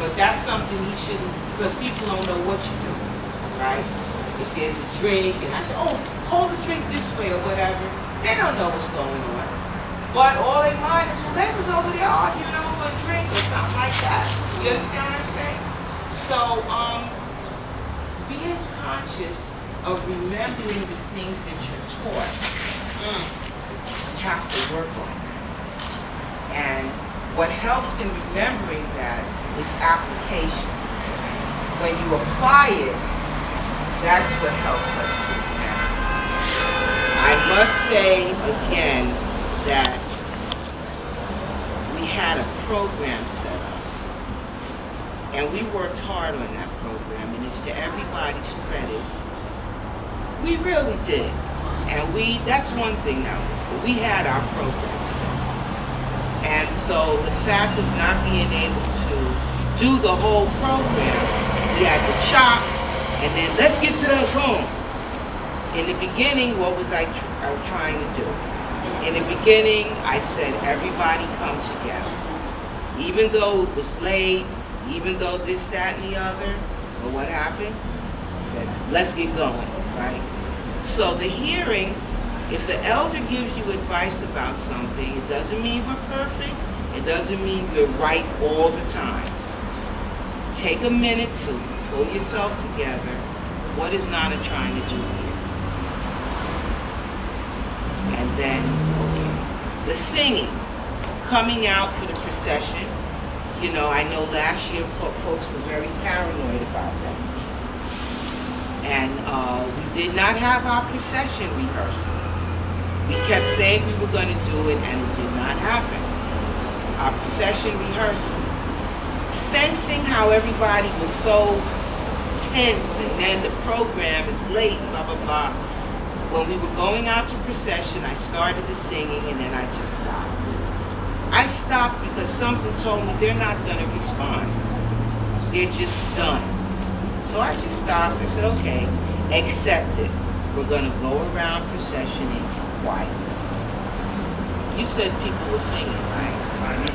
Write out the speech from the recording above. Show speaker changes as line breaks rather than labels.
But that's something he shouldn't, because people don't know what you do, right? If there's a drink, and I say, oh, hold the drink this way or whatever, they don't know what's going on. But all they mind is, well, they was over there arguing over a drink or something like that. You understand what I'm saying? So, um, being conscious of remembering the things that you're taught, mm, you have to work on that. And what helps in remembering that is application. When you apply it, that's what helps us to. I must say again that we had a program set up. And we worked hard on that program, and it's to everybody's credit. We really did. And we, that's one thing that was good. We had our program set up. And so the fact of not being able to do the whole program, we had to chop, and then let's get to the boom. In the beginning, what was I, tr- I trying to do? In the beginning, I said, everybody come together. Even though it was late, even though this, that, and the other, but what happened? I said, let's get going, right? So the hearing, if the elder gives you advice about something, it doesn't mean we're perfect. It doesn't mean we're right all the time. Take a minute to pull yourself together. What is Nana trying to do here? And then, okay. The singing, coming out for the procession. You know, I know last year folks were very paranoid about that. And uh, we did not have our procession rehearsal. We kept saying we were going to do it, and it did not happen. Our procession rehearsal. Sensing how everybody was so tense, and then the program is late, blah, blah, blah. When we were going out to procession, I started the singing, and then I just stopped. I stopped because something told me they're not going to respond. They're just done. So I just stopped and said, okay, accept it. We're going to go around processioning quietly. You said people were singing, right?